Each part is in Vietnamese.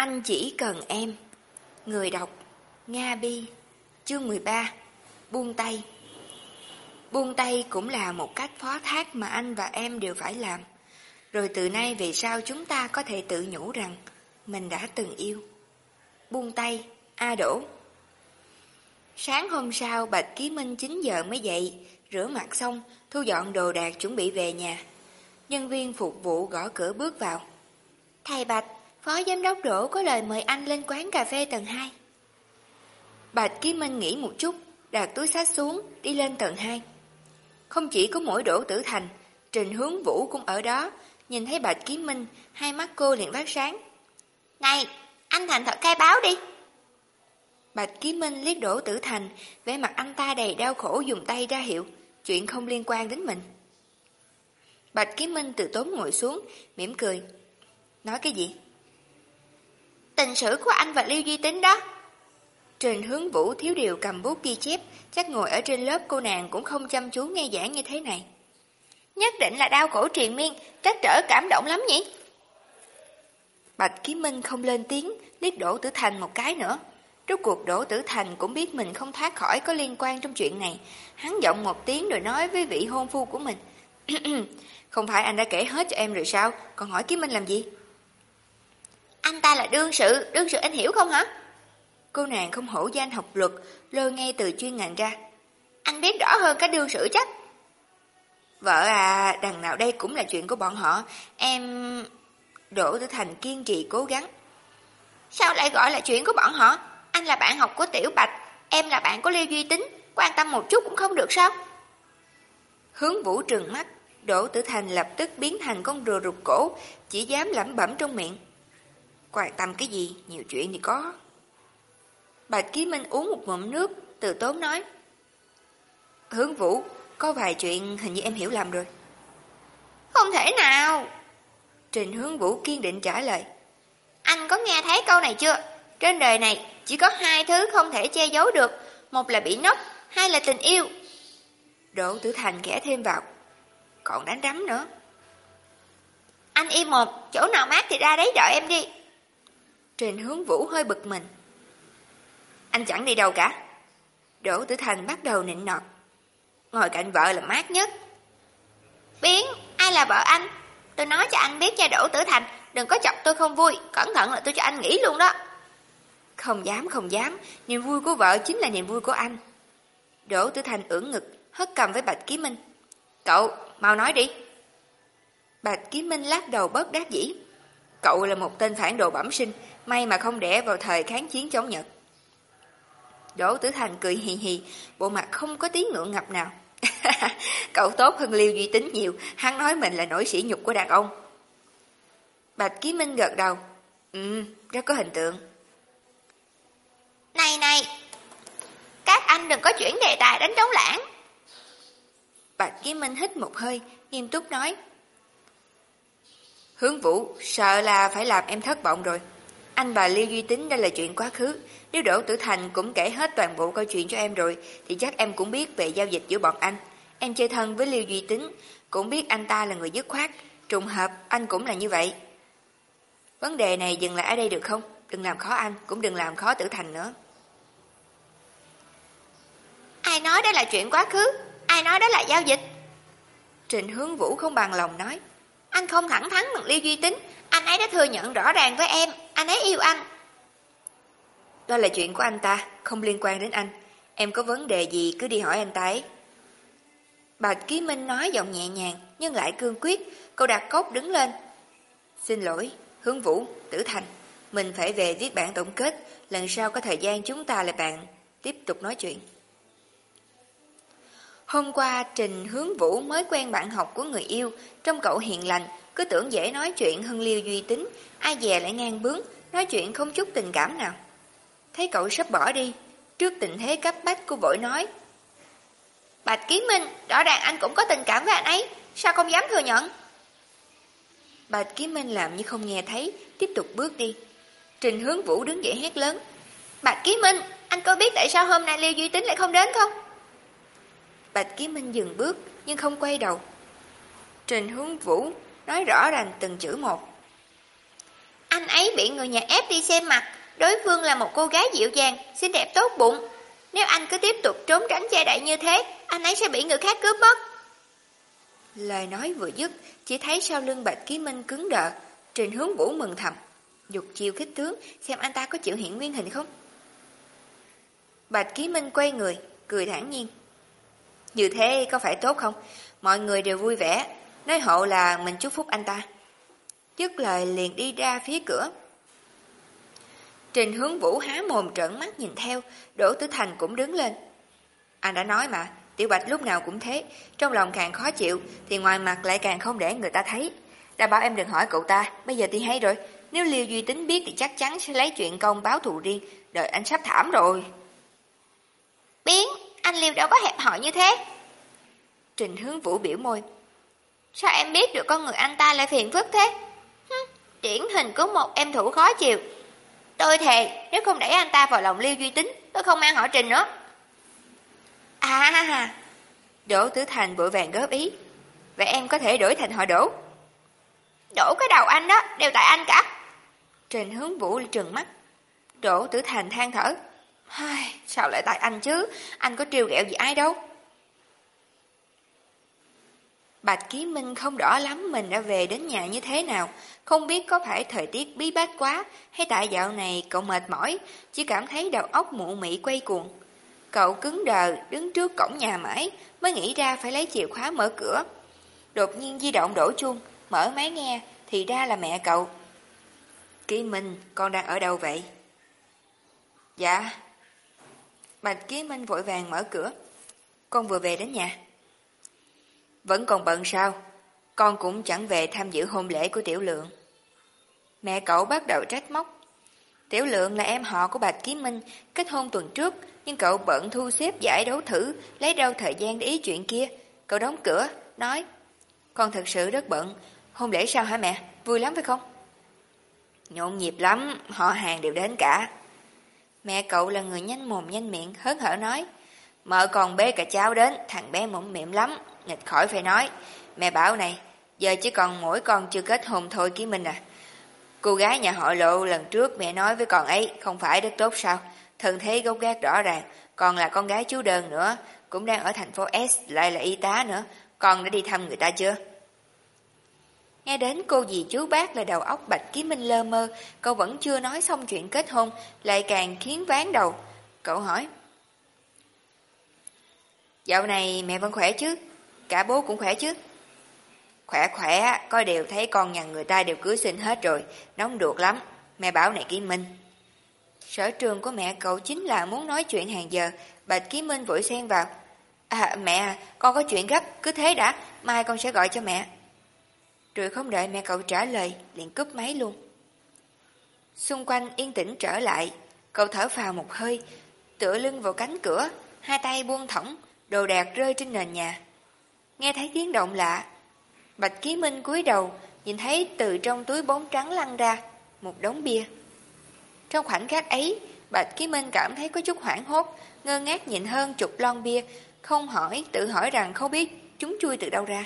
Anh chỉ cần em. Người đọc Nga Bi Chương 13 Buông tay Buông tay cũng là một cách phó thác mà anh và em đều phải làm. Rồi từ nay về sau chúng ta có thể tự nhủ rằng mình đã từng yêu. Buông tay, A Đỗ. Sáng hôm sau Bạch Ký Minh 9 giờ mới dậy, rửa mặt xong, thu dọn đồ đạc chuẩn bị về nhà. Nhân viên phục vụ gõ cửa bước vào. Thầy Bạch, Phó Giám đốc Đỗ có lời mời anh lên quán cà phê tầng 2. Bạch Ký Minh nghĩ một chút, đặt túi sách xuống, đi lên tầng 2. Không chỉ có mỗi Đỗ Tử Thành, Trình Hướng Vũ cũng ở đó, nhìn thấy Bạch Ký Minh, hai mắt cô liền phát sáng. Này, anh Thành thật khai báo đi. Bạch Ký Minh liếc Đỗ Tử Thành, vẻ mặt anh ta đầy đau khổ dùng tay ra hiệu, chuyện không liên quan đến mình. Bạch Ký Minh từ tốn ngồi xuống, mỉm cười. Nói cái gì? Tình sử của anh và lưu Duy Tính đó. Trình hướng vũ thiếu điều cầm bút ghi chép, chắc ngồi ở trên lớp cô nàng cũng không chăm chú nghe giảng như thế này. Nhất định là đau khổ triền miên, trắc trở cảm động lắm nhỉ? Bạch Kiếm Minh không lên tiếng, liếc Đỗ Tử Thành một cái nữa. Rốt cuộc Đỗ Tử Thành cũng biết mình không thoát khỏi có liên quan trong chuyện này. Hắn giọng một tiếng rồi nói với vị hôn phu của mình. không phải anh đã kể hết cho em rồi sao, còn hỏi Kiếm Minh làm gì? Anh ta là đương sự, đương sự anh hiểu không hả? Cô nàng không hổ danh học luật, lôi ngay từ chuyên ngành ra. Anh biết rõ hơn cả đương sự chắc. Vợ à, đằng nào đây cũng là chuyện của bọn họ. Em... Đỗ Tử Thành kiên trì cố gắng. Sao lại gọi là chuyện của bọn họ? Anh là bạn học của Tiểu Bạch, em là bạn của Lê Duy Tính, quan tâm một chút cũng không được sao? Hướng vũ trừng mắt, Đỗ Tử Thành lập tức biến thành con rùa rụt cổ, chỉ dám lẩm bẩm trong miệng. Quan tâm cái gì, nhiều chuyện thì có. Bạch Ký Minh uống một ngụm nước, từ tốn nói. Hướng Vũ, có vài chuyện hình như em hiểu lầm rồi. Không thể nào. Trình Hướng Vũ kiên định trả lời. Anh có nghe thấy câu này chưa? Trên đời này chỉ có hai thứ không thể che giấu được. Một là bị nốc, hai là tình yêu. Đỗ Tử Thành kẻ thêm vào. Còn đánh rắm nữa. Anh im một, chỗ nào mát thì ra đấy đợi em đi. Trình hướng vũ hơi bực mình. Anh chẳng đi đâu cả. Đỗ Tử Thành bắt đầu nịnh nọt. Ngồi cạnh vợ là mát nhất. Biến, ai là vợ anh? Tôi nói cho anh biết nha Đỗ Tử Thành, đừng có chọc tôi không vui, cẩn thận là tôi cho anh nghỉ luôn đó. Không dám, không dám, niềm vui của vợ chính là niềm vui của anh. Đỗ Tử Thành ưỡn ngực, hất cầm với Bạch Ký Minh. Cậu, mau nói đi. Bạch Ký Minh lắc đầu bớt đát dĩ. Cậu là một tên phản đồ bẩm sinh, may mà không đẻ vào thời kháng chiến chống Nhật. Đỗ Tử Thành cười hì hì, bộ mặt không có tí ngượng ngập nào. Cậu tốt hơn Liêu Duy Tính nhiều, hắn nói mình là nổi sĩ nhục của đàn ông. Bạch Ký Minh gật đầu. Ừ, rất có hình tượng. Này này, các anh đừng có chuyển đề tài đánh trống lãng. Bạch Ký Minh hít một hơi, nghiêm túc nói. Hướng Vũ, sợ là phải làm em thất vọng rồi. Anh bà Liêu Duy Tính đây là chuyện quá khứ. Nếu Đỗ Tử Thành cũng kể hết toàn bộ câu chuyện cho em rồi, thì chắc em cũng biết về giao dịch giữa bọn anh. Em chơi thân với Liêu Duy Tính, cũng biết anh ta là người dứt khoát. Trùng hợp, anh cũng là như vậy. Vấn đề này dừng lại ở đây được không? Đừng làm khó anh, cũng đừng làm khó Tử Thành nữa. Ai nói đó là chuyện quá khứ? Ai nói đó là giao dịch? Trịnh Hướng Vũ không bằng lòng nói. Anh không thẳng thắn bằng Liêu Duy Tính, anh ấy đã thừa nhận rõ ràng với em, anh ấy yêu anh. Đó là chuyện của anh ta, không liên quan đến anh. Em có vấn đề gì cứ đi hỏi anh ta ấy. Bạch Ký Minh nói giọng nhẹ nhàng, nhưng lại cương quyết, cậu đặt cốc đứng lên. Xin lỗi, Hướng Vũ, Tử Thành, mình phải về viết bản tổng kết, lần sau có thời gian chúng ta lại bạn tiếp tục nói chuyện. Hôm qua Trình Hướng Vũ mới quen bạn học của người yêu, trong cậu hiền lành, cứ tưởng dễ nói chuyện hơn liêu duy tính, ai dè lại ngang bướng, nói chuyện không chút tình cảm nào. Thấy cậu sắp bỏ đi, trước tình thế cấp bách cô vội nói. Bạch Ký Minh, rõ ràng anh cũng có tình cảm với anh ấy, sao không dám thừa nhận? Bạch Ký Minh làm như không nghe thấy, tiếp tục bước đi. Trình Hướng Vũ đứng dậy hét lớn. Bạch Ký Minh, anh có biết tại sao hôm nay Liêu Duy Tính lại không đến không? Bạch Ký Minh dừng bước nhưng không quay đầu. Trình Hướng Vũ nói rõ ràng từng chữ một. Anh ấy bị người nhà ép đi xem mặt, đối phương là một cô gái dịu dàng, xinh đẹp tốt bụng. Nếu anh cứ tiếp tục trốn tránh che đậy như thế, anh ấy sẽ bị người khác cướp mất. Lời nói vừa dứt, chỉ thấy sau lưng Bạch Ký Minh cứng đờ, Trình hướng vũ mừng thầm. Dục chiêu khích tướng, xem anh ta có chịu hiện nguyên hình không? Bạch Ký Minh quay người, cười thản nhiên. Như thế có phải tốt không? Mọi người đều vui vẻ, nói hộ là mình chúc phúc anh ta. Dứt lời liền đi ra phía cửa. Trình hướng vũ há mồm trợn mắt nhìn theo, Đỗ Tử Thành cũng đứng lên. Anh đã nói mà, Tiểu Bạch lúc nào cũng thế, trong lòng càng khó chịu, thì ngoài mặt lại càng không để người ta thấy. Đã bảo em đừng hỏi cậu ta, bây giờ thì hay rồi, nếu Liêu Duy Tính biết thì chắc chắn sẽ lấy chuyện công báo thù riêng, đợi anh sắp thảm rồi. Biến, anh Liêu đâu có hẹp hỏi như thế. Trình hướng vũ biểu môi. Sao em biết được con người anh ta lại phiền phức thế? Hừ, điển hình của một em thủ khó chịu. Tôi thề, nếu không đẩy anh ta vào lòng Liêu Duy Tính, tôi không mang họ Trình nữa. À, Đỗ Tử Thành vội vàng góp ý. Vậy em có thể đổi thành họ Đỗ. Đổ cái đầu anh đó, đều tại anh cả. Trình hướng vũ trừng mắt. Đỗ Tử Thành than thở. Sao lại tại anh chứ? Anh có triều ghẹo gì ai đâu. Bạch Ký Minh không rõ lắm mình đã về đến nhà như thế nào, không biết có phải thời tiết bí bách quá hay tại dạo này cậu mệt mỏi, chỉ cảm thấy đầu óc mụ mị quay cuồng. Cậu cứng đờ đứng trước cổng nhà mãi mới nghĩ ra phải lấy chìa khóa mở cửa. Đột nhiên di động đổ chuông, mở máy nghe thì ra là mẹ cậu. Ký Minh, con đang ở đâu vậy? Dạ. Bạch Ký Minh vội vàng mở cửa. Con vừa về đến nhà. Vẫn còn bận sao? Con cũng chẳng về tham dự hôn lễ của Tiểu Lượng. Mẹ cậu bắt đầu trách móc. Tiểu Lượng là em họ của Bạch Ký Minh, kết hôn tuần trước, nhưng cậu bận thu xếp giải đấu thử, lấy đâu thời gian để ý chuyện kia. Cậu đóng cửa, nói, con thật sự rất bận, hôn lễ sao hả mẹ? Vui lắm phải không? Nhộn nhịp lắm, họ hàng đều đến cả. Mẹ cậu là người nhanh mồm nhanh miệng, hớn hở nói, mợ còn bê cả cháu đến, thằng bé mụn miệng lắm, nghịch khỏi phải nói. Mẹ bảo này, giờ chỉ còn mỗi con chưa kết hôn thôi ký minh à. Cô gái nhà họ lộ lần trước mẹ nói với con ấy không phải rất tốt sao? Thân thế gốc gác rõ ràng, còn là con gái chú đơn nữa, cũng đang ở thành phố S, lại là y tá nữa. Con đã đi thăm người ta chưa? Nghe đến cô dì chú bác là đầu óc Bạch Ký Minh lơ mơ, cậu vẫn chưa nói xong chuyện kết hôn, lại càng khiến ván đầu. Cậu hỏi. Dạo này mẹ vẫn khỏe chứ? Cả bố cũng khỏe chứ? Khỏe khỏe, coi đều thấy con nhà người ta đều cưới xin hết rồi, nóng ruột lắm. Mẹ bảo này Ký Minh. Sở trường của mẹ cậu chính là muốn nói chuyện hàng giờ, Bạch Ký Minh vội xen vào. À mẹ, con có chuyện gấp, cứ thế đã, mai con sẽ gọi cho mẹ. Rồi không đợi mẹ cậu trả lời, liền cúp máy luôn. Xung quanh yên tĩnh trở lại, cậu thở vào một hơi, tựa lưng vào cánh cửa, hai tay buông thõng, đồ đạc rơi trên nền nhà. Nghe thấy tiếng động lạ, Bạch Ký Minh cúi đầu, nhìn thấy từ trong túi bóng trắng lăn ra, một đống bia. Trong khoảnh khắc ấy, Bạch Ký Minh cảm thấy có chút hoảng hốt, ngơ ngác nhìn hơn chục lon bia, không hỏi, tự hỏi rằng không biết chúng chui từ đâu ra.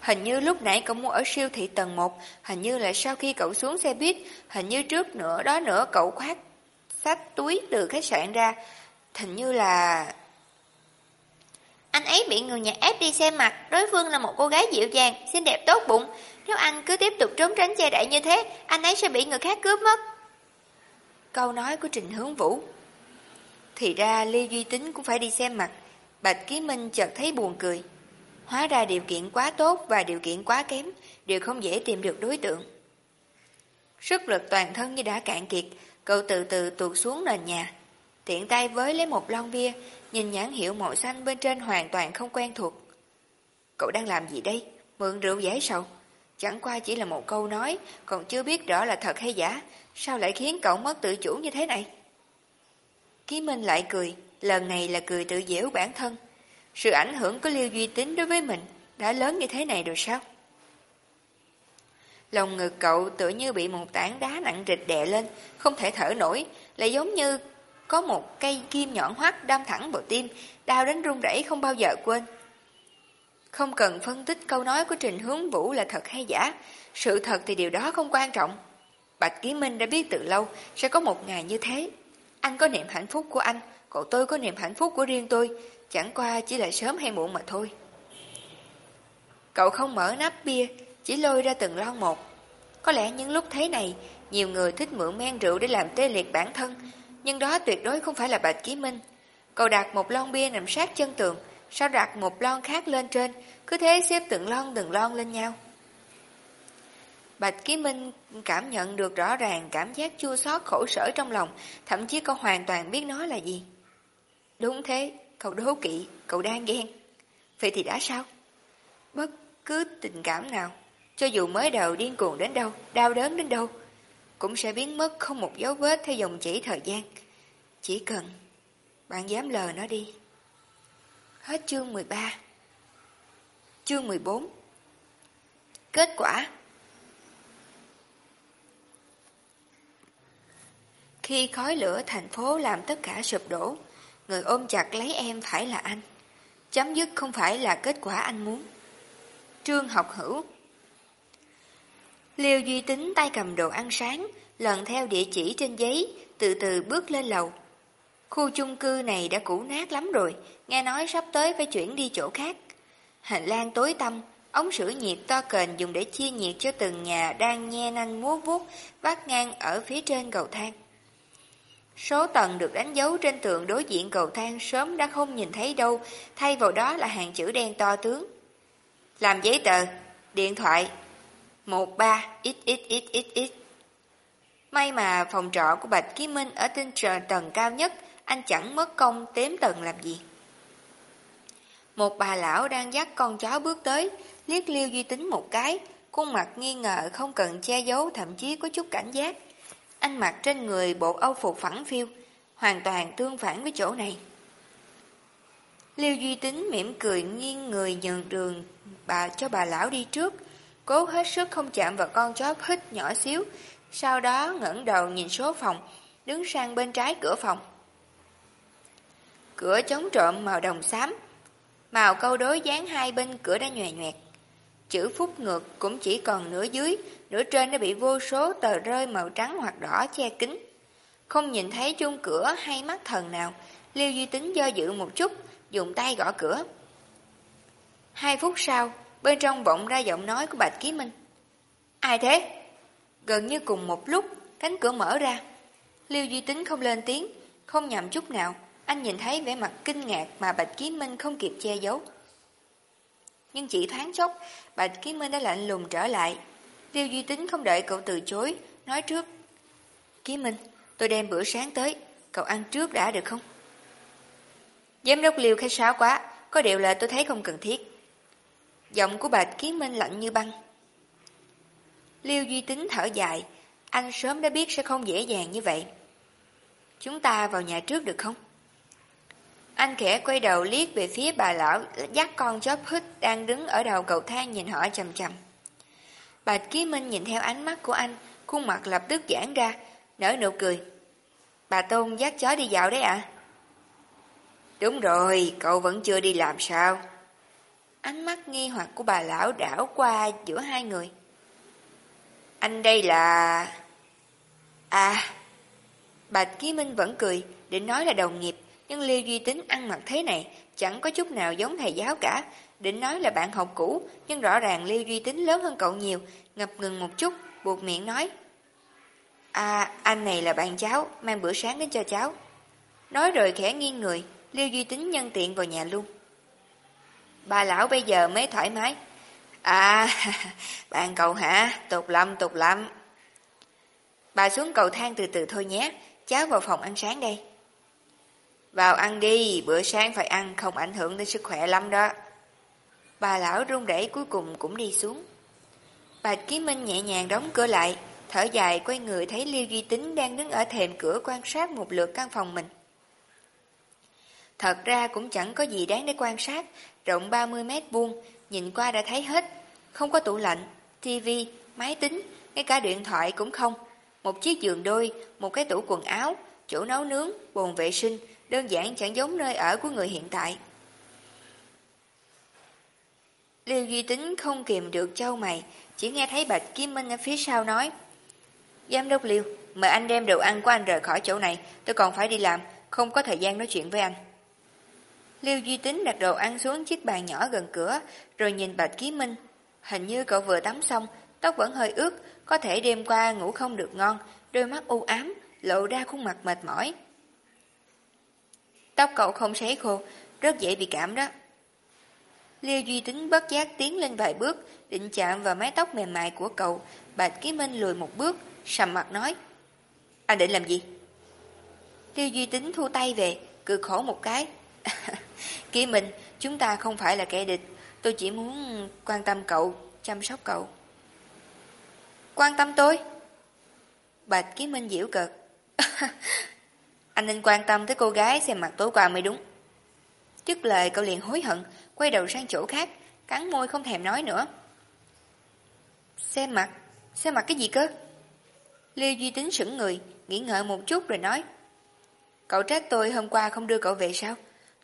Hình như lúc nãy cậu mua ở siêu thị tầng 1, hình như là sau khi cậu xuống xe buýt, hình như trước nữa đó nữa cậu khoát sách túi từ khách sạn ra, hình như là... Anh ấy bị người nhà ép đi xem mặt, đối phương là một cô gái dịu dàng, xinh đẹp tốt bụng. Nếu anh cứ tiếp tục trốn tránh che đậy như thế, anh ấy sẽ bị người khác cướp mất. Câu nói của Trình Hướng Vũ Thì ra Lê Duy Tính cũng phải đi xem mặt, Bạch Ký Minh chợt thấy buồn cười. Hóa ra điều kiện quá tốt và điều kiện quá kém đều không dễ tìm được đối tượng. Sức lực toàn thân như đã cạn kiệt, cậu từ từ tuột xuống nền nhà. Tiện tay với lấy một lon bia, nhìn nhãn hiệu màu xanh bên trên hoàn toàn không quen thuộc. Cậu đang làm gì đây? Mượn rượu giải sầu. Chẳng qua chỉ là một câu nói, còn chưa biết rõ là thật hay giả, sao lại khiến cậu mất tự chủ như thế này? Ký Minh lại cười, lần này là cười tự dễu bản thân. Sự ảnh hưởng của Liêu Duy Tính đối với mình đã lớn như thế này rồi sao? Lòng ngực cậu tựa như bị một tảng đá nặng trịch đè lên, không thể thở nổi, lại giống như có một cây kim nhọn hoắt đâm thẳng vào tim, đau đến run rẩy không bao giờ quên. Không cần phân tích câu nói của Trình Hướng Vũ là thật hay giả, sự thật thì điều đó không quan trọng. Bạch Ký Minh đã biết từ lâu sẽ có một ngày như thế. Anh có niềm hạnh phúc của anh, cậu tôi có niềm hạnh phúc của riêng tôi, chẳng qua chỉ là sớm hay muộn mà thôi. Cậu không mở nắp bia, chỉ lôi ra từng lon một. Có lẽ những lúc thế này, nhiều người thích mượn men rượu để làm tê liệt bản thân, nhưng đó tuyệt đối không phải là Bạch Ký Minh. Cậu đặt một lon bia nằm sát chân tường, sau đặt một lon khác lên trên, cứ thế xếp từng lon từng lon lên nhau. Bạch Ký Minh cảm nhận được rõ ràng cảm giác chua xót khổ sở trong lòng, thậm chí cậu hoàn toàn biết nó là gì. Đúng thế, cậu đố kỵ, cậu đang ghen. Vậy thì đã sao? Bất cứ tình cảm nào, cho dù mới đầu điên cuồng đến đâu, đau đớn đến đâu, cũng sẽ biến mất không một dấu vết theo dòng chỉ thời gian. Chỉ cần bạn dám lờ nó đi. Hết chương 13 Chương 14 Kết quả Khi khói lửa thành phố làm tất cả sụp đổ, người ôm chặt lấy em phải là anh. Chấm dứt không phải là kết quả anh muốn. Trương học hữu Liêu Duy Tính tay cầm đồ ăn sáng, lần theo địa chỉ trên giấy, từ từ bước lên lầu. Khu chung cư này đã cũ nát lắm rồi, nghe nói sắp tới phải chuyển đi chỗ khác. Hành lang tối tăm, ống sưởi nhiệt to kền dùng để chia nhiệt cho từng nhà đang nhe nanh múa vuốt, vắt ngang ở phía trên cầu thang. Số tầng được đánh dấu trên tường đối diện cầu thang sớm đã không nhìn thấy đâu, thay vào đó là hàng chữ đen to tướng. Làm giấy tờ, điện thoại, 13XXXXX. May mà phòng trọ của Bạch Ký Minh ở trên trời tầng cao nhất, anh chẳng mất công tếm tầng làm gì. Một bà lão đang dắt con chó bước tới, liếc liêu duy tính một cái, khuôn mặt nghi ngờ không cần che giấu thậm chí có chút cảnh giác. Anh mặc trên người bộ âu phục phẳng phiêu, hoàn toàn tương phản với chỗ này. Liêu Duy Tính mỉm cười nghiêng người nhường đường bà cho bà lão đi trước, cố hết sức không chạm vào con chó hít nhỏ xíu, sau đó ngẩng đầu nhìn số phòng, đứng sang bên trái cửa phòng. Cửa chống trộm màu đồng xám, màu câu đối dán hai bên cửa đã nhòe nhoẹt. Chữ phúc ngược cũng chỉ còn nửa dưới, nửa trên đã bị vô số tờ rơi màu trắng hoặc đỏ che kín. Không nhìn thấy chung cửa hay mắt thần nào, Liêu Duy Tính do dự một chút, dùng tay gõ cửa. Hai phút sau, bên trong vọng ra giọng nói của Bạch Ký Minh. Ai thế? Gần như cùng một lúc, cánh cửa mở ra. Liêu Duy Tính không lên tiếng, không nhầm chút nào. Anh nhìn thấy vẻ mặt kinh ngạc mà Bạch Ký Minh không kịp che giấu. Nhưng chỉ thoáng chốc, Bạch Ký Minh đã lạnh lùng trở lại. Liêu Duy Tính không đợi cậu từ chối, nói trước. Ký Minh, tôi đem bữa sáng tới, cậu ăn trước đã được không? Giám đốc Liêu khách sáo quá, có điều là tôi thấy không cần thiết. Giọng của Bạch kiến Minh lạnh như băng. Liêu Duy Tính thở dài, anh sớm đã biết sẽ không dễ dàng như vậy. Chúng ta vào nhà trước được không? Anh khẽ quay đầu liếc về phía bà lão dắt con chó hít đang đứng ở đầu cầu thang nhìn họ chầm chầm. Bạch Ký Minh nhìn theo ánh mắt của anh, khuôn mặt lập tức giãn ra, nở nụ cười. Bà Tôn dắt chó đi dạo đấy ạ? Đúng rồi, cậu vẫn chưa đi làm sao? Ánh mắt nghi hoặc của bà lão đảo qua giữa hai người. Anh đây là... À... Bạch Ký Minh vẫn cười, định nói là đồng nghiệp, nhưng Lê Duy Tính ăn mặc thế này, chẳng có chút nào giống thầy giáo cả. Định nói là bạn học cũ, nhưng rõ ràng Lê Duy Tính lớn hơn cậu nhiều, ngập ngừng một chút, buộc miệng nói. À, anh này là bạn cháu, mang bữa sáng đến cho cháu. Nói rồi khẽ nghiêng người, Lê Duy Tính nhân tiện vào nhà luôn. Bà lão bây giờ mới thoải mái. À, bạn cậu hả? Tục lắm, tục lắm. Bà xuống cầu thang từ từ thôi nhé, cháu vào phòng ăn sáng đây. Vào ăn đi, bữa sáng phải ăn không ảnh hưởng đến sức khỏe lắm đó. Bà lão run rẩy cuối cùng cũng đi xuống. Bạch Ký Minh nhẹ nhàng đóng cửa lại, thở dài quay người thấy Liêu Duy Tính đang đứng ở thềm cửa quan sát một lượt căn phòng mình. Thật ra cũng chẳng có gì đáng để quan sát, rộng 30 mét vuông, nhìn qua đã thấy hết. Không có tủ lạnh, tivi, máy tính, ngay cả điện thoại cũng không. Một chiếc giường đôi, một cái tủ quần áo, chỗ nấu nướng, bồn vệ sinh, đơn giản chẳng giống nơi ở của người hiện tại. Liêu Duy Tính không kìm được châu mày, chỉ nghe thấy Bạch Kim Minh ở phía sau nói. Giám đốc Liêu, mời anh đem đồ ăn của anh rời khỏi chỗ này, tôi còn phải đi làm, không có thời gian nói chuyện với anh. Liêu Duy Tính đặt đồ ăn xuống chiếc bàn nhỏ gần cửa, rồi nhìn Bạch Ký Minh. Hình như cậu vừa tắm xong, tóc vẫn hơi ướt, có thể đêm qua ngủ không được ngon, đôi mắt u ám, lộ ra khuôn mặt mệt mỏi. Tóc cậu không sấy khô, rất dễ bị cảm đó. Liêu Duy Tính bất giác tiến lên vài bước, định chạm vào mái tóc mềm mại của cậu. Bạch Ký Minh lùi một bước, sầm mặt nói. Anh định làm gì? Liêu Duy Tính thu tay về, cười khổ một cái. Ký Minh, chúng ta không phải là kẻ địch. Tôi chỉ muốn quan tâm cậu, chăm sóc cậu. Quan tâm tôi? Bạch Ký Minh diễu cợt. Anh nên quan tâm tới cô gái xem mặt tối qua mới đúng. Trước lời cậu liền hối hận, quay đầu sang chỗ khác, cắn môi không thèm nói nữa. Xem mặt, xem mặt cái gì cơ? Liêu Duy Tính sững người, nghĩ ngợi một chút rồi nói. Cậu trách tôi hôm qua không đưa cậu về sao?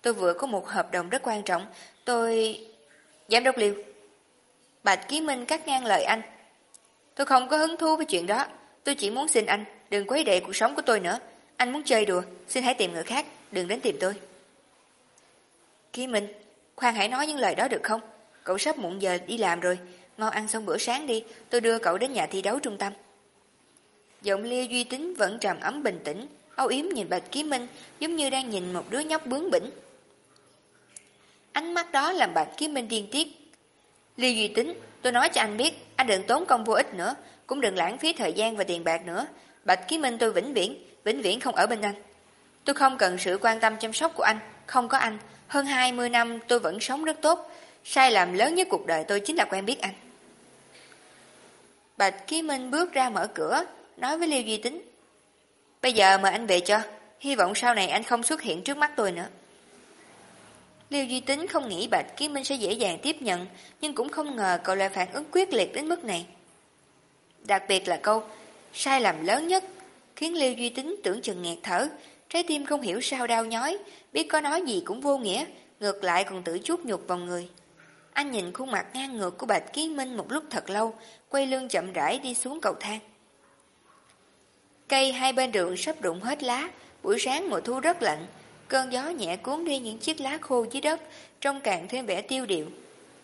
Tôi vừa có một hợp đồng rất quan trọng, tôi... Giám đốc Liêu. Bạch Ký Minh cắt ngang lời anh. Tôi không có hứng thú với chuyện đó, tôi chỉ muốn xin anh, đừng quấy đệ cuộc sống của tôi nữa. Anh muốn chơi đùa, xin hãy tìm người khác, đừng đến tìm tôi. Ký Minh, khoan hãy nói những lời đó được không? Cậu sắp muộn giờ đi làm rồi, ngon ăn xong bữa sáng đi, tôi đưa cậu đến nhà thi đấu trung tâm. Giọng Lia Duy Tính vẫn trầm ấm bình tĩnh, âu yếm nhìn Bạch Ký Minh giống như đang nhìn một đứa nhóc bướng bỉnh. Ánh mắt đó làm Bạch Ký Minh điên tiết. Lưu Duy Tính, tôi nói cho anh biết, anh đừng tốn công vô ích nữa, cũng đừng lãng phí thời gian và tiền bạc nữa. Bạch Ký Minh tôi vĩnh viễn, vĩnh viễn không ở bên anh. Tôi không cần sự quan tâm chăm sóc của anh, không có anh. Hơn 20 năm tôi vẫn sống rất tốt. Sai lầm lớn nhất cuộc đời tôi chính là quen biết anh. Bạch Ký Minh bước ra mở cửa, nói với Liêu Duy Tính. Bây giờ mời anh về cho, hy vọng sau này anh không xuất hiện trước mắt tôi nữa. Liêu Duy Tính không nghĩ Bạch Ký Minh sẽ dễ dàng tiếp nhận, nhưng cũng không ngờ cậu lại phản ứng quyết liệt đến mức này. Đặc biệt là câu, sai lầm lớn nhất khiến Liêu Duy Tính tưởng chừng nghẹt thở, trái tim không hiểu sao đau nhói, biết có nói gì cũng vô nghĩa, ngược lại còn tự chút nhục vào người. Anh nhìn khuôn mặt ngang ngược của Bạch Kiến Minh một lúc thật lâu, quay lưng chậm rãi đi xuống cầu thang. Cây hai bên đường sắp rụng hết lá, buổi sáng mùa thu rất lạnh, cơn gió nhẹ cuốn đi những chiếc lá khô dưới đất, trông càng thêm vẻ tiêu điệu.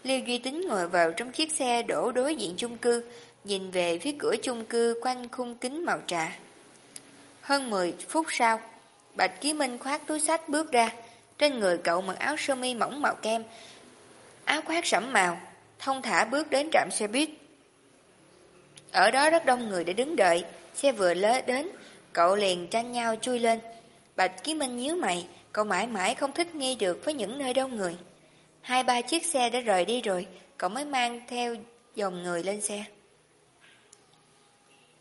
Liêu Duy Tính ngồi vào trong chiếc xe đổ đối diện chung cư, nhìn về phía cửa chung cư quanh khung kính màu trà. Hơn 10 phút sau, Bạch Ký Minh khoác túi sách bước ra, trên người cậu mặc áo sơ mi mỏng màu kem, áo khoác sẫm màu, thông thả bước đến trạm xe buýt. Ở đó rất đông người để đứng đợi, xe vừa lớ đến, cậu liền tranh nhau chui lên. Bạch Ký Minh nhíu mày, cậu mãi mãi không thích nghi được với những nơi đông người. Hai ba chiếc xe đã rời đi rồi, cậu mới mang theo dòng người lên xe.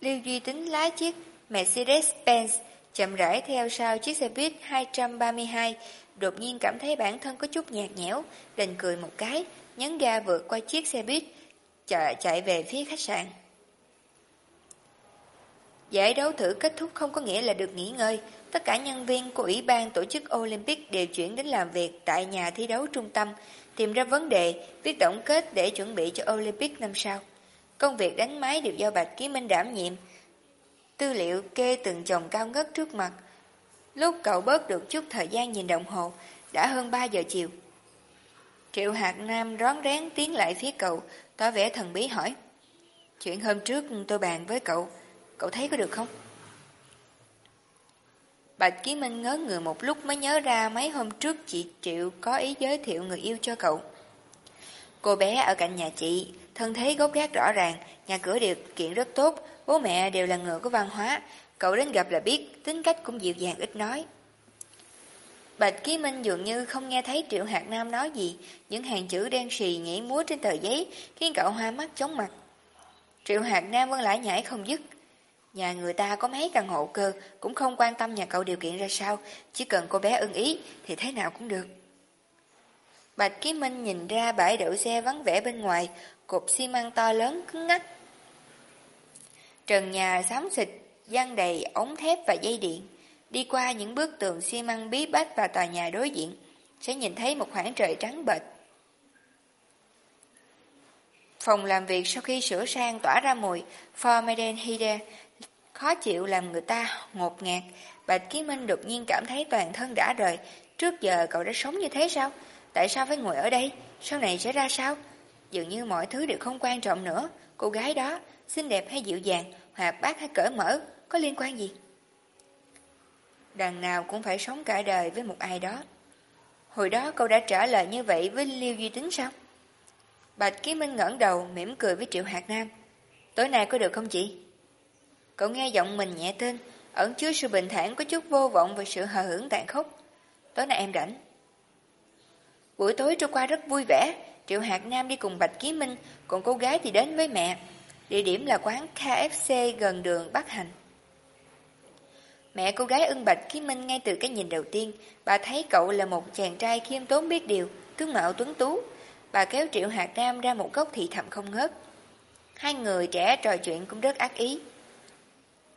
Lưu Duy tính lái chiếc Mercedes-Benz chậm rãi theo sau chiếc xe buýt 232, đột nhiên cảm thấy bản thân có chút nhạt nhẽo, đành cười một cái, nhấn ga vượt qua chiếc xe buýt, chạy, chạy về phía khách sạn. Giải đấu thử kết thúc không có nghĩa là được nghỉ ngơi, tất cả nhân viên của Ủy ban tổ chức Olympic đều chuyển đến làm việc tại nhà thi đấu trung tâm, tìm ra vấn đề, viết tổng kết để chuẩn bị cho Olympic năm sau. Công việc đánh máy đều do Bạch Ký Minh đảm nhiệm, Tư liệu kê từng chồng cao ngất trước mặt. Lúc cậu bớt được chút thời gian nhìn đồng hồ, đã hơn 3 giờ chiều. Triệu Hạt Nam rón rén tiến lại phía cậu, tỏ vẻ thần bí hỏi. Chuyện hôm trước tôi bàn với cậu, cậu thấy có được không? Bạch Ký Minh ngớ người một lúc mới nhớ ra mấy hôm trước chị Triệu có ý giới thiệu người yêu cho cậu. Cô bé ở cạnh nhà chị, thân thế gốc gác rõ ràng, nhà cửa điều kiện rất tốt, Bố mẹ đều là người có văn hóa, cậu đến gặp là biết, tính cách cũng dịu dàng ít nói. Bạch Ký Minh dường như không nghe thấy Triệu Hạt Nam nói gì, những hàng chữ đen xì nhảy múa trên tờ giấy, khiến cậu hoa mắt chóng mặt. Triệu Hạt Nam vẫn lại nhảy không dứt. Nhà người ta có mấy căn hộ cơ, cũng không quan tâm nhà cậu điều kiện ra sao, chỉ cần cô bé ưng ý thì thế nào cũng được. Bạch Ký Minh nhìn ra bãi đậu xe vắng vẻ bên ngoài, cột xi măng to lớn cứng ngắc, Trần nhà xám xịt, gian đầy ống thép và dây điện. Đi qua những bức tường xi măng bí bách và tòa nhà đối diện, sẽ nhìn thấy một khoảng trời trắng bệch. Phòng làm việc sau khi sửa sang tỏa ra mùi formaldehyde khó chịu làm người ta ngột ngạt. Bạch Ký Minh đột nhiên cảm thấy toàn thân đã rời. Trước giờ cậu đã sống như thế sao? Tại sao phải ngồi ở đây? Sau này sẽ ra sao? Dường như mọi thứ đều không quan trọng nữa. Cô gái đó, xinh đẹp hay dịu dàng, hoạt bát hay cởi mở, có liên quan gì? Đằng nào cũng phải sống cả đời với một ai đó. Hồi đó cậu đã trả lời như vậy với Liêu Duy Tính sao? Bạch Ký Minh ngẩng đầu, mỉm cười với Triệu Hạc Nam. Tối nay có được không chị? Cậu nghe giọng mình nhẹ tên, ẩn chứa sự bình thản có chút vô vọng và sự hờ hững tàn khốc. Tối nay em rảnh. Buổi tối trôi qua rất vui vẻ, Triệu Hạc Nam đi cùng Bạch Ký Minh, còn cô gái thì đến với mẹ. Địa điểm là quán KFC gần đường Bắc Hành. Mẹ cô gái ưng Bạch Ký Minh ngay từ cái nhìn đầu tiên, bà thấy cậu là một chàng trai khiêm tốn biết điều, tướng mạo tuấn tú. Bà kéo Triệu Hạc Nam ra một góc thị thầm không ngớt. Hai người trẻ trò chuyện cũng rất ác ý.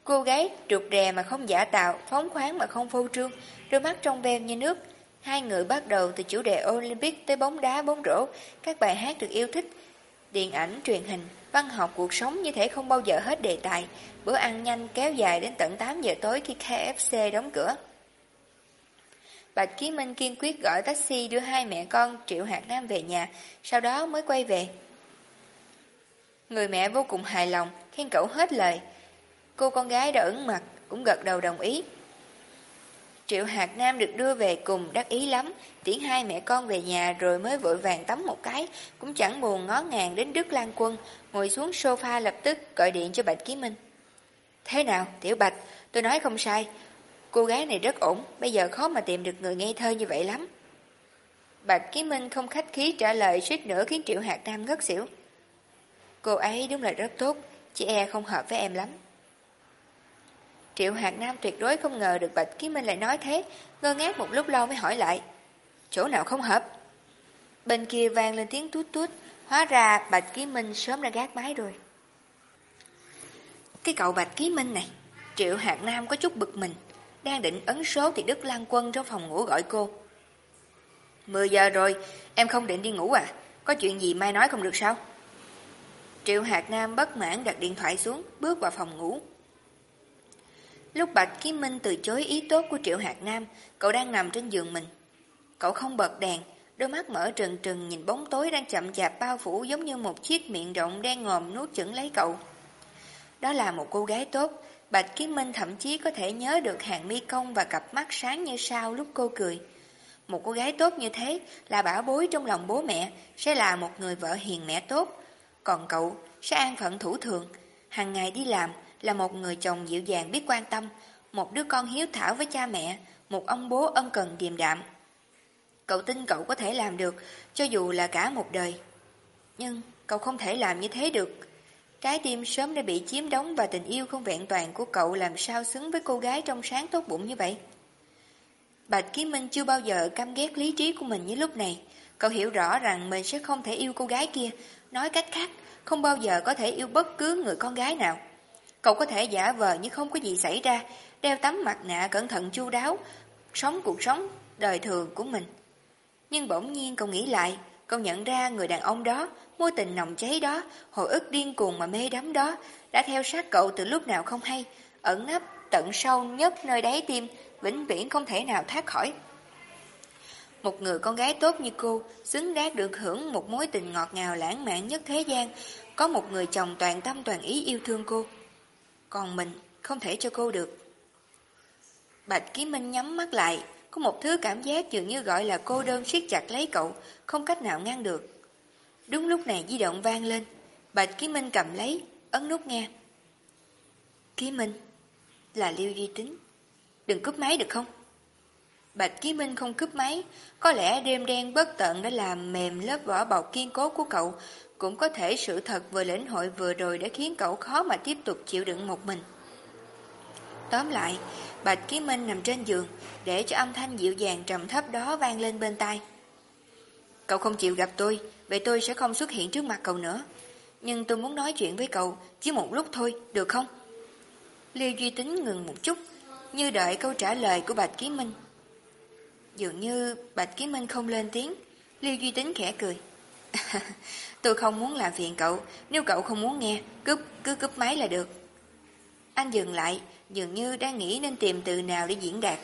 Cô gái trục rè mà không giả tạo, phóng khoáng mà không phô trương, đôi mắt trong veo như nước. Hai người bắt đầu từ chủ đề Olympic tới bóng đá, bóng rổ, các bài hát được yêu thích, điện ảnh, truyền hình, văn học, cuộc sống như thể không bao giờ hết đề tài. Bữa ăn nhanh kéo dài đến tận 8 giờ tối khi KFC đóng cửa. Bạch Ký Minh kiên quyết gọi taxi đưa hai mẹ con Triệu Hạc Nam về nhà, sau đó mới quay về. Người mẹ vô cùng hài lòng, khen cậu hết lời. Cô con gái đã ứng mặt, cũng gật đầu đồng ý. Triệu Hạc Nam được đưa về cùng đắc ý lắm, tiễn hai mẹ con về nhà rồi mới vội vàng tắm một cái, cũng chẳng buồn ngó ngàng đến Đức Lan Quân, ngồi xuống sofa lập tức gọi điện cho Bạch Ký Minh. Thế nào, Tiểu Bạch, tôi nói không sai, cô gái này rất ổn, bây giờ khó mà tìm được người ngây thơ như vậy lắm. Bạch Ký Minh không khách khí trả lời suýt nữa khiến Triệu Hạt Nam ngất xỉu. Cô ấy đúng là rất tốt, chị e không hợp với em lắm. Triệu Hạc Nam tuyệt đối không ngờ được Bạch Ký Minh lại nói thế, ngơ ngác một lúc lâu mới hỏi lại. Chỗ nào không hợp? Bên kia vang lên tiếng tút tút, hóa ra Bạch Ký Minh sớm đã gác máy rồi. Cái cậu Bạch Ký Minh này, Triệu Hạc Nam có chút bực mình, đang định ấn số thì Đức Lan Quân trong phòng ngủ gọi cô. 10 giờ rồi, em không định đi ngủ à? Có chuyện gì mai nói không được sao? Triệu Hạc Nam bất mãn đặt điện thoại xuống, bước vào phòng ngủ. Lúc Bạch Kim Minh từ chối ý tốt của Triệu Hạc Nam, cậu đang nằm trên giường mình. Cậu không bật đèn, đôi mắt mở trừng trừng nhìn bóng tối đang chậm chạp bao phủ giống như một chiếc miệng rộng đen ngòm nuốt chửng lấy cậu. Đó là một cô gái tốt, Bạch Kiến Minh thậm chí có thể nhớ được hàng mi cong và cặp mắt sáng như sao lúc cô cười. Một cô gái tốt như thế là bảo bối trong lòng bố mẹ, sẽ là một người vợ hiền mẹ tốt. Còn cậu sẽ an phận thủ thường, hàng ngày đi làm, là một người chồng dịu dàng biết quan tâm, một đứa con hiếu thảo với cha mẹ, một ông bố ân cần điềm đạm. Cậu tin cậu có thể làm được, cho dù là cả một đời. Nhưng cậu không thể làm như thế được. Trái tim sớm đã bị chiếm đóng và tình yêu không vẹn toàn của cậu làm sao xứng với cô gái trong sáng tốt bụng như vậy. Bạch kiếm Minh chưa bao giờ căm ghét lý trí của mình như lúc này. Cậu hiểu rõ rằng mình sẽ không thể yêu cô gái kia. Nói cách khác, không bao giờ có thể yêu bất cứ người con gái nào. Cậu có thể giả vờ như không có gì xảy ra, đeo tấm mặt nạ cẩn thận chu đáo, sống cuộc sống đời thường của mình. Nhưng bỗng nhiên cậu nghĩ lại, cậu nhận ra người đàn ông đó, mối tình nồng cháy đó, hồi ức điên cuồng mà mê đắm đó, đã theo sát cậu từ lúc nào không hay, ẩn nấp tận sâu nhất nơi đáy tim, vĩnh viễn không thể nào thoát khỏi. Một người con gái tốt như cô, xứng đáng được hưởng một mối tình ngọt ngào lãng mạn nhất thế gian, có một người chồng toàn tâm toàn ý yêu thương cô. Còn mình không thể cho cô được. Bạch Ký Minh nhắm mắt lại, có một thứ cảm giác dường như gọi là cô đơn siết chặt lấy cậu, không cách nào ngăn được. Đúng lúc này di động vang lên, Bạch Ký Minh cầm lấy, ấn nút nghe. Ký Minh, là Liêu Duy Tính, đừng cúp máy được không? Bạch Ký Minh không cúp máy, có lẽ đêm đen bất tận đã làm mềm lớp vỏ bọc kiên cố của cậu, cũng có thể sự thật vừa lĩnh hội vừa rồi đã khiến cậu khó mà tiếp tục chịu đựng một mình. Tóm lại, Bạch Ký Minh nằm trên giường, để cho âm thanh dịu dàng trầm thấp đó vang lên bên tai. Cậu không chịu gặp tôi, vậy tôi sẽ không xuất hiện trước mặt cậu nữa. Nhưng tôi muốn nói chuyện với cậu, chỉ một lúc thôi, được không? Liêu Duy Tính ngừng một chút, như đợi câu trả lời của Bạch Ký Minh. Dường như Bạch Ký Minh không lên tiếng, Liêu Duy Tính khẽ cười. Tôi không muốn làm phiền cậu, nếu cậu không muốn nghe, cứ cứ cúp máy là được. Anh dừng lại, dường như đang nghĩ nên tìm từ nào để diễn đạt.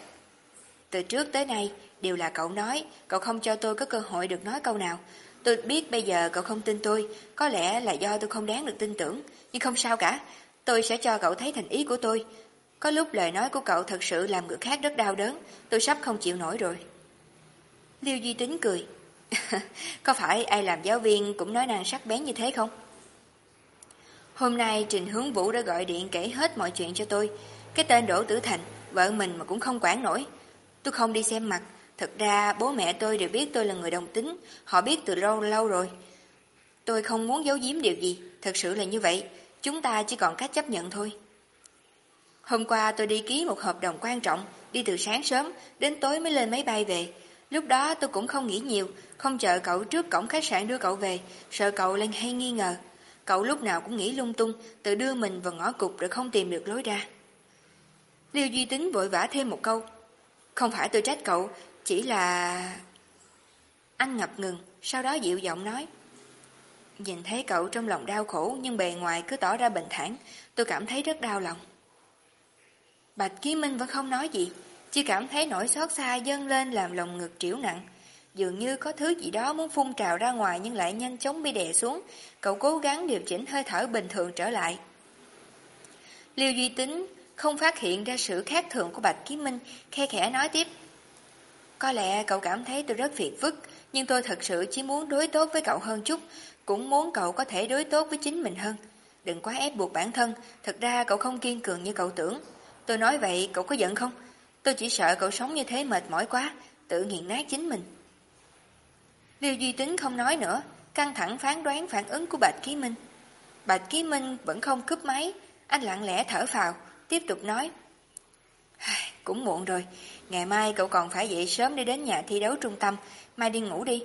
Từ trước tới nay, đều là cậu nói, cậu không cho tôi có cơ hội được nói câu nào. Tôi biết bây giờ cậu không tin tôi, có lẽ là do tôi không đáng được tin tưởng, nhưng không sao cả, tôi sẽ cho cậu thấy thành ý của tôi. Có lúc lời nói của cậu thật sự làm người khác rất đau đớn, tôi sắp không chịu nổi rồi. Liêu Duy Tính cười. Có phải ai làm giáo viên cũng nói năng sắc bén như thế không? Hôm nay Trình Hướng Vũ đã gọi điện kể hết mọi chuyện cho tôi. Cái tên Đỗ Tử Thành, vợ mình mà cũng không quản nổi. Tôi không đi xem mặt. Thật ra bố mẹ tôi đều biết tôi là người đồng tính. Họ biết từ lâu lâu rồi. Tôi không muốn giấu giếm điều gì. Thật sự là như vậy. Chúng ta chỉ còn cách chấp nhận thôi. Hôm qua tôi đi ký một hợp đồng quan trọng. Đi từ sáng sớm đến tối mới lên máy bay về. Lúc đó tôi cũng không nghĩ nhiều. Không chờ cậu trước cổng khách sạn đưa cậu về. Sợ cậu lên hay nghi ngờ. Cậu lúc nào cũng nghĩ lung tung, tự đưa mình vào ngõ cục rồi không tìm được lối ra. Liêu Duy Tính vội vã thêm một câu. Không phải tôi trách cậu, chỉ là... Anh ngập ngừng, sau đó dịu giọng nói. Nhìn thấy cậu trong lòng đau khổ nhưng bề ngoài cứ tỏ ra bình thản, tôi cảm thấy rất đau lòng. Bạch Ký Minh vẫn không nói gì, chỉ cảm thấy nỗi xót xa dâng lên làm lòng ngực triểu nặng. Dường như có thứ gì đó muốn phun trào ra ngoài nhưng lại nhanh chóng bị đè xuống. Cậu cố gắng điều chỉnh hơi thở bình thường trở lại. Liêu Duy Tính không phát hiện ra sự khác thường của Bạch Ký Minh, khe khẽ nói tiếp. Có lẽ cậu cảm thấy tôi rất phiền phức, nhưng tôi thật sự chỉ muốn đối tốt với cậu hơn chút, cũng muốn cậu có thể đối tốt với chính mình hơn. Đừng quá ép buộc bản thân, thật ra cậu không kiên cường như cậu tưởng. Tôi nói vậy, cậu có giận không? Tôi chỉ sợ cậu sống như thế mệt mỏi quá, tự nghiện nát chính mình. Liêu Duy Tính không nói nữa, căng thẳng phán đoán phản ứng của Bạch Ký Minh. Bạch Ký Minh vẫn không cướp máy, anh lặng lẽ thở phào, tiếp tục nói. Cũng muộn rồi, ngày mai cậu còn phải dậy sớm để đến nhà thi đấu trung tâm, mai đi ngủ đi.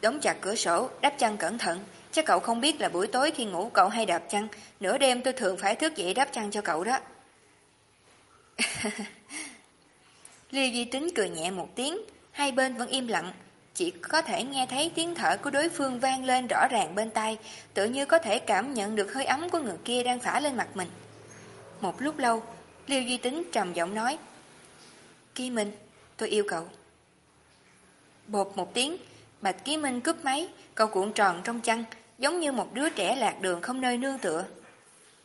Đóng chặt cửa sổ, đắp chăn cẩn thận, chắc cậu không biết là buổi tối khi ngủ cậu hay đạp chăn, nửa đêm tôi thường phải thức dậy đắp chăn cho cậu đó. Liêu Duy Tính cười nhẹ một tiếng, hai bên vẫn im lặng, chỉ có thể nghe thấy tiếng thở của đối phương vang lên rõ ràng bên tai, tự như có thể cảm nhận được hơi ấm của người kia đang phả lên mặt mình. Một lúc lâu, Liêu Duy Tính trầm giọng nói, Ký Minh, tôi yêu cậu. Bột một tiếng, Bạch Ký Minh cướp máy, cậu cuộn tròn trong chăn, giống như một đứa trẻ lạc đường không nơi nương tựa.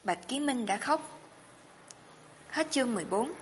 Bạch Ký Minh đã khóc. Hết chương 14